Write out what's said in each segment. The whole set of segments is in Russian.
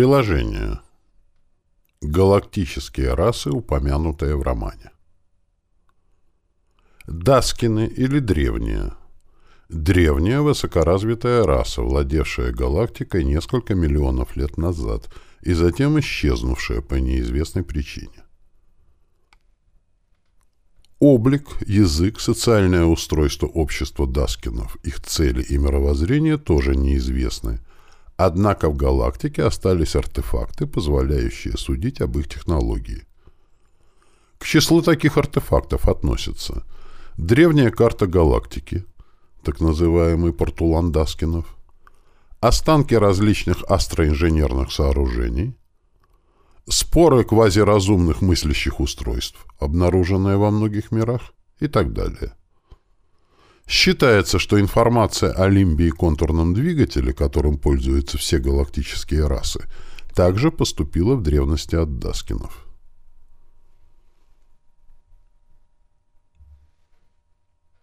Приложение. Галактические расы, упомянутые в романе. Даскины или древние. Древняя высокоразвитая раса, владевшая галактикой несколько миллионов лет назад и затем исчезнувшая по неизвестной причине. Облик, язык, социальное устройство общества Даскинов, их цели и мировоззрение тоже неизвестны. Однако в галактике остались артефакты, позволяющие судить об их технологии. К числу таких артефактов относятся древняя карта галактики, так называемый портулан Даскинов, останки различных астроинженерных сооружений, споры квазиразумных мыслящих устройств, обнаруженные во многих мирах и так далее. Считается, что информация о лимбе и контурном двигателе, которым пользуются все галактические расы, также поступила в древности от Даскинов.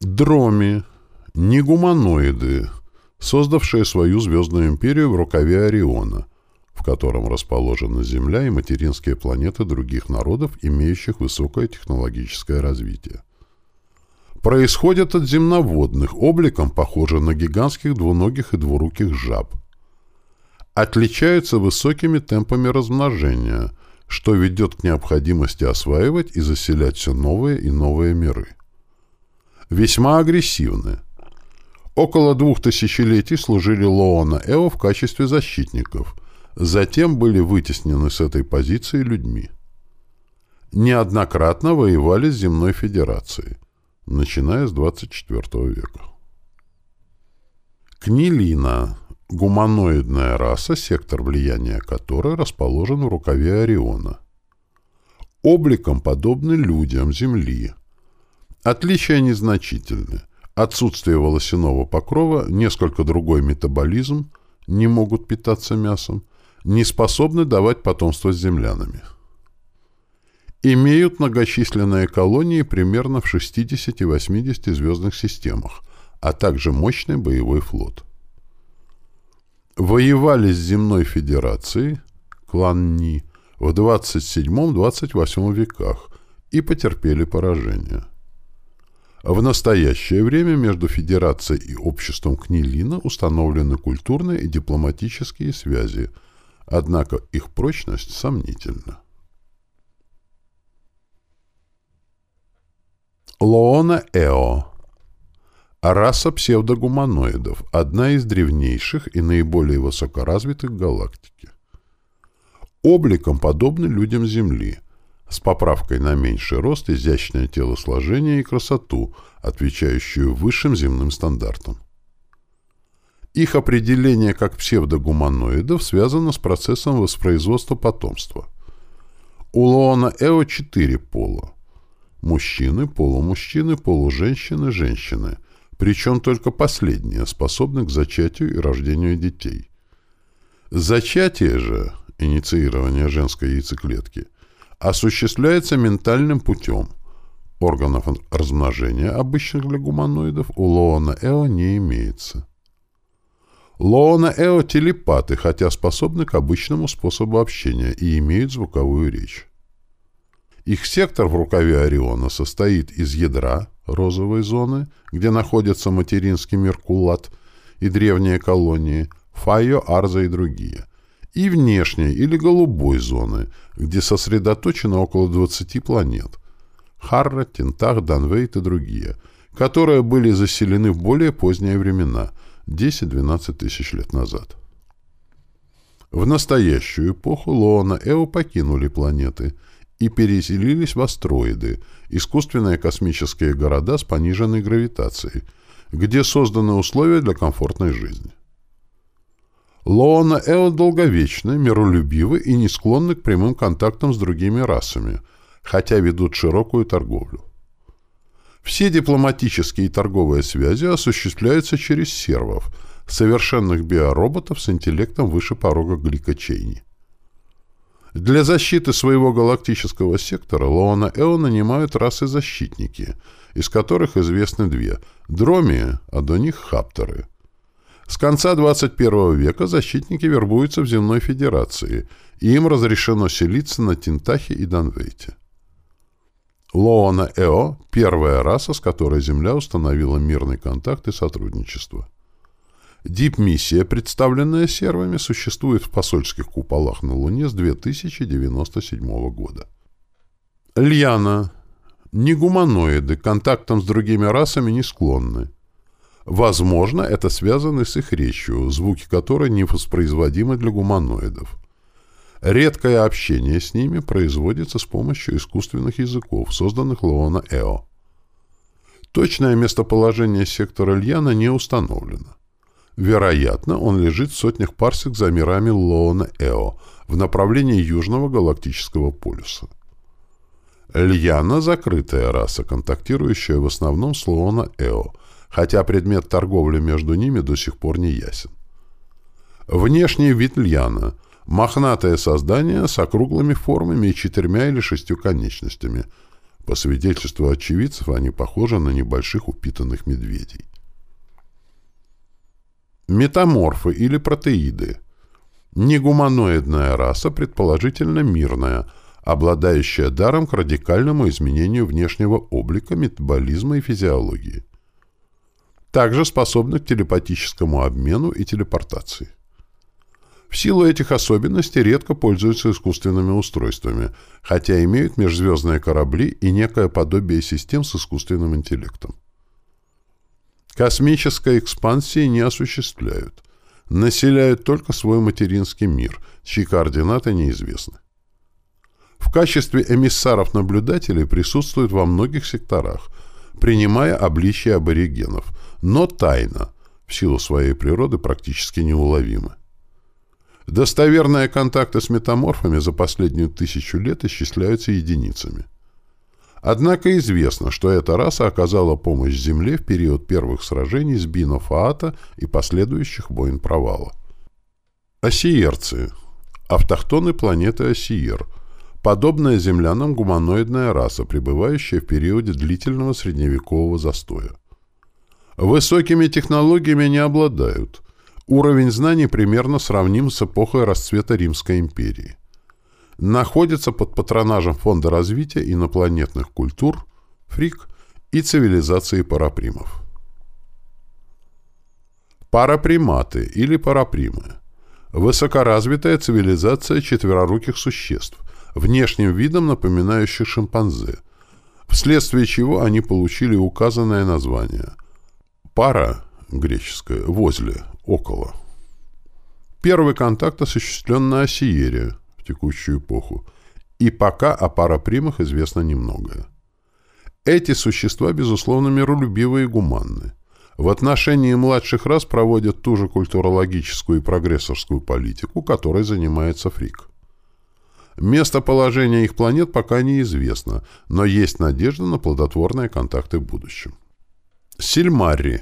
Дроми, негуманоиды, создавшие свою звездную империю в рукаве Ориона – в котором расположена Земля и материнские планеты других народов, имеющих высокое технологическое развитие. Происходят от земноводных, обликом похожи на гигантских двуногих и двуруких жаб. Отличаются высокими темпами размножения, что ведет к необходимости осваивать и заселять все новые и новые миры. Весьма агрессивны. Около двух тысячелетий служили Лоона Эо в качестве защитников – затем были вытеснены с этой позиции людьми. Неоднократно воевали с Земной Федерацией, начиная с 24 века. Книлина – гуманоидная раса, сектор влияния которой расположен в рукаве Ориона. Обликом подобны людям Земли. Отличия незначительны. Отсутствие волосяного покрова, несколько другой метаболизм, не могут питаться мясом – не способны давать потомство с землянами. Имеют многочисленные колонии примерно в 60-80 звездных системах, а также мощный боевой флот. Воевали с Земной Федерацией, клан Ни, в 27-28 веках и потерпели поражение. В настоящее время между Федерацией и обществом Книлина установлены культурные и дипломатические связи – Однако их прочность сомнительна. Лоона Эо Раса псевдогуманоидов, одна из древнейших и наиболее высокоразвитых галактики. Обликом подобны людям Земли, с поправкой на меньший рост, изящное телосложение и красоту, отвечающую высшим земным стандартам. Их определение как псевдогуманоидов связано с процессом воспроизводства потомства. У Лоона Эо четыре пола. Мужчины, полумужчины, полуженщины, женщины. Причем только последние способны к зачатию и рождению детей. Зачатие же, инициирование женской яйцеклетки, осуществляется ментальным путем. Органов размножения, обычных для гуманоидов, у Лоона Эо не имеется. Лоона Эо телепаты, хотя способны к обычному способу общения и имеют звуковую речь. Их сектор в рукаве Ориона состоит из ядра, розовой зоны, где находятся материнский Меркулат и древние колонии, Файо, Арза и другие, и внешней или голубой зоны, где сосредоточено около 20 планет, Харра, Тентах, Данвейт и другие, которые были заселены в более поздние времена – 10-12 тысяч лет назад. В настоящую эпоху Лоона Эо покинули планеты и переселились в астероиды, искусственные космические города с пониженной гравитацией, где созданы условия для комфортной жизни. Лоона Эо долговечны, миролюбивы и не склонны к прямым контактам с другими расами, хотя ведут широкую торговлю. Все дипломатические и торговые связи осуществляются через сервов, совершенных биороботов с интеллектом выше порога гликочейни. Для защиты своего галактического сектора Лоона Эо нанимают расы-защитники, из которых известны две – Дромии, а до них – Хапторы. С конца 21 века защитники вербуются в Земной Федерации, и им разрешено селиться на Тинтахе и Данвейте. Лоона Эо – первая раса, с которой Земля установила мирный контакт и сотрудничество. Дип-миссия, представленная сервами, существует в посольских куполах на Луне с 2097 года. Льяна. Негуманоиды, контактам с другими расами не склонны. Возможно, это связано с их речью, звуки которой не воспроизводимы для гуманоидов. Редкое общение с ними производится с помощью искусственных языков, созданных Лоона Эо. Точное местоположение сектора Льяна не установлено. Вероятно, он лежит в сотнях парсек за мирами Лоона Эо в направлении Южного галактического полюса. Льяна – закрытая раса, контактирующая в основном с Лоона Эо, хотя предмет торговли между ними до сих пор не ясен. Внешний вид Льяна – мохнатое создание с округлыми формами и четырьмя или шестью конечностями. По свидетельству очевидцев, они похожи на небольших упитанных медведей. Метаморфы или протеиды. Негуманоидная раса, предположительно мирная, обладающая даром к радикальному изменению внешнего облика, метаболизма и физиологии. Также способны к телепатическому обмену и телепортации. В силу этих особенностей редко пользуются искусственными устройствами, хотя имеют межзвездные корабли и некое подобие систем с искусственным интеллектом. Космической экспансии не осуществляют. Населяют только свой материнский мир, чьи координаты неизвестны. В качестве эмиссаров-наблюдателей присутствуют во многих секторах, принимая обличие аборигенов, но тайно, в силу своей природы практически неуловимы. Достоверные контакты с метаморфами за последнюю тысячу лет исчисляются единицами. Однако известно, что эта раса оказала помощь Земле в период первых сражений с Бино Фаата и последующих войн провала. Осиерцы. Автохтоны планеты Осиер. Подобная землянам гуманоидная раса, пребывающая в периоде длительного средневекового застоя. Высокими технологиями не обладают. Уровень знаний примерно сравним с эпохой расцвета Римской империи находится под патронажем Фонда развития инопланетных культур, ФРИК и цивилизации парапримов. Параприматы или парапримы – высокоразвитая цивилизация четвероруких существ, внешним видом напоминающих шимпанзе, вследствие чего они получили указанное название. Пара – греческое, возле, около. Первый контакт осуществлен на Осиере – текущую эпоху, и пока о парапримах известно немногое. Эти существа, безусловно, миролюбивые и гуманны. В отношении младших рас проводят ту же культурологическую и прогрессорскую политику, которой занимается Фрик. Местоположение их планет пока неизвестно, но есть надежда на плодотворные контакты в будущем. Сильмарри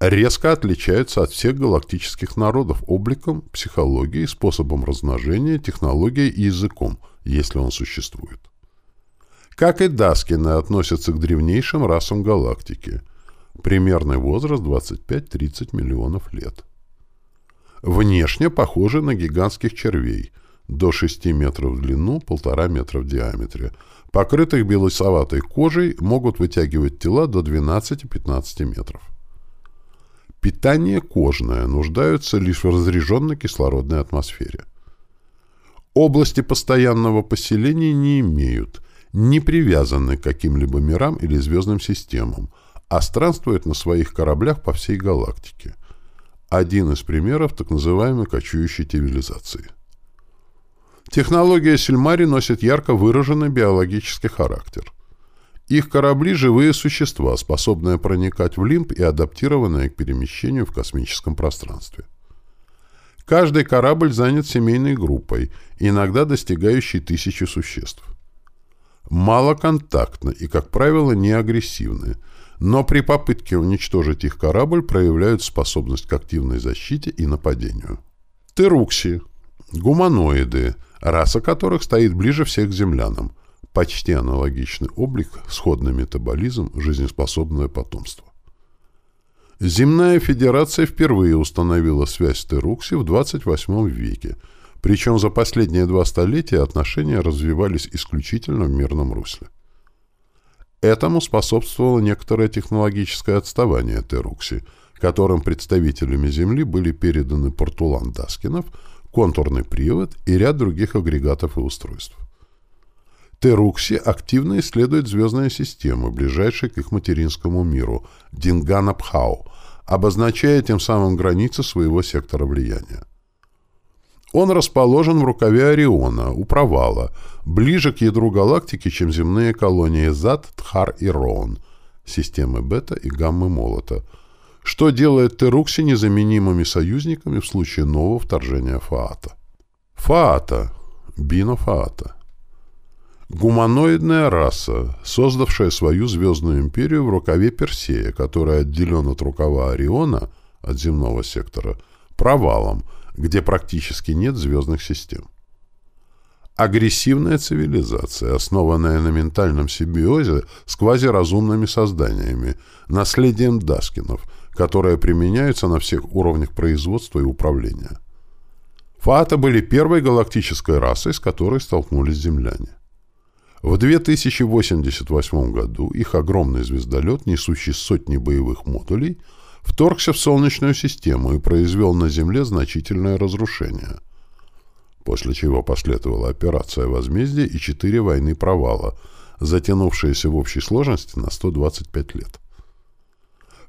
резко отличаются от всех галактических народов обликом, психологией, способом размножения, технологией и языком, если он существует. Как и Даскины относятся к древнейшим расам галактики. Примерный возраст 25-30 миллионов лет. Внешне похожи на гигантских червей, до 6 метров в длину, 1,5 метра в диаметре, покрытых белосоватой кожей, могут вытягивать тела до 12-15 метров. Питание кожное, нуждаются лишь в разреженной кислородной атмосфере. Области постоянного поселения не имеют, не привязаны к каким-либо мирам или звездным системам, а странствуют на своих кораблях по всей галактике. Один из примеров так называемой кочующей цивилизации. Технология Сильмари носит ярко выраженный биологический характер – их корабли — живые существа, способные проникать в лимб и адаптированные к перемещению в космическом пространстве. Каждый корабль занят семейной группой, иногда достигающей тысячи существ. Малоконтактны и, как правило, не агрессивны, но при попытке уничтожить их корабль проявляют способность к активной защите и нападению. Терукси — гуманоиды, раса которых стоит ближе всех к землянам — почти аналогичный облик, сходный метаболизм, жизнеспособное потомство. Земная Федерация впервые установила связь с Терукси в 28 веке, причем за последние два столетия отношения развивались исключительно в мирном русле. Этому способствовало некоторое технологическое отставание Терукси, которым представителями Земли были переданы портулан Даскинов, контурный привод и ряд других агрегатов и устройств. Терукси активно исследует звездные системы, ближайшие к их материнскому миру, Динганапхау, обозначая тем самым границы своего сектора влияния. Он расположен в рукаве Ориона, у провала, ближе к ядру галактики, чем земные колонии Зад, Тхар и Роон, системы Бета и Гаммы Молота, что делает Терукси незаменимыми союзниками в случае нового вторжения Фаата. Фаата. Бино Фаата. Гуманоидная раса, создавшая свою звездную империю в рукаве Персея, которая отделен от рукава Ориона, от земного сектора, провалом – где практически нет звездных систем. Агрессивная цивилизация, основанная на ментальном симбиозе с квазиразумными созданиями, наследием Даскинов, которые применяются на всех уровнях производства и управления. Фаата были первой галактической расой, с которой столкнулись земляне. В 2088 году их огромный звездолет, несущий сотни боевых модулей, вторгся в Солнечную систему и произвел на Земле значительное разрушение. После чего последовала операция возмездия и четыре войны провала, затянувшиеся в общей сложности на 125 лет.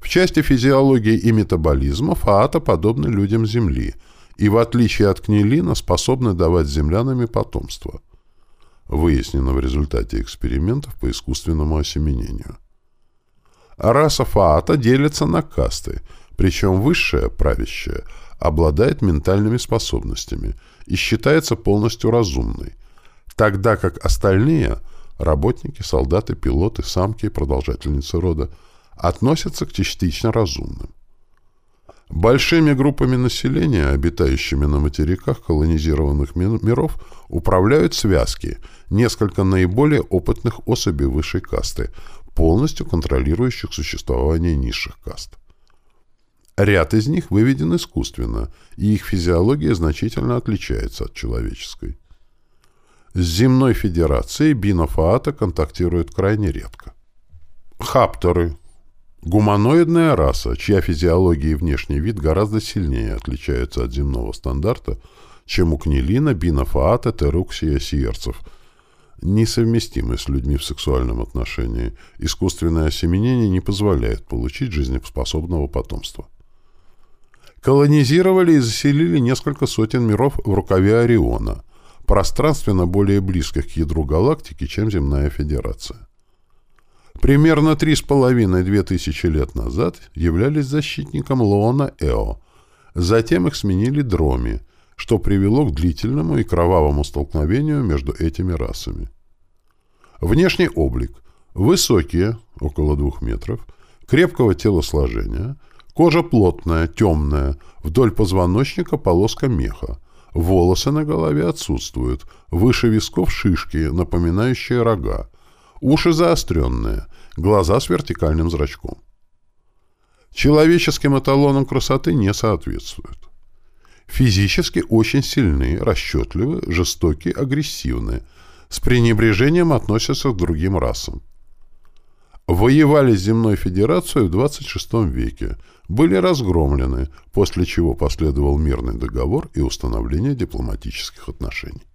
В части физиологии и метаболизма фаата подобны людям Земли и, в отличие от книлина, способны давать землянами потомство. Выяснено в результате экспериментов по искусственному осеменению. Раса Фаата делится на касты, причем высшая, правящая, обладает ментальными способностями и считается полностью разумной, тогда как остальные – работники, солдаты, пилоты, самки и продолжательницы рода – относятся к частично разумным. Большими группами населения, обитающими на материках колонизированных миров, управляют связки, несколько наиболее опытных особей высшей касты, полностью контролирующих существование низших каст. Ряд из них выведен искусственно, и их физиология значительно отличается от человеческой. С земной федерацией бинофаата контактируют крайне редко. Хапторы – гуманоидная раса, чья физиология и внешний вид гораздо сильнее отличаются от земного стандарта, чем у книлина, бинофаата, теруксия, сиерцев – несовместимы с людьми в сексуальном отношении. Искусственное осеменение не позволяет получить жизнеспособного потомства. Колонизировали и заселили несколько сотен миров в рукаве Ориона, пространственно более близких к ядру галактики, чем Земная Федерация. Примерно 3,5-2 тысячи лет назад являлись защитником Лоона Эо, затем их сменили Дроми – что привело к длительному и кровавому столкновению между этими расами. Внешний облик. Высокие, около двух метров, крепкого телосложения, кожа плотная, темная, вдоль позвоночника полоска меха, волосы на голове отсутствуют, выше висков шишки, напоминающие рога, уши заостренные, глаза с вертикальным зрачком. Человеческим эталонам красоты не соответствуют. Физически очень сильны, расчетливы, жестоки, агрессивны. С пренебрежением относятся к другим расам. Воевали с Земной Федерацией в 26 веке, были разгромлены, после чего последовал мирный договор и установление дипломатических отношений.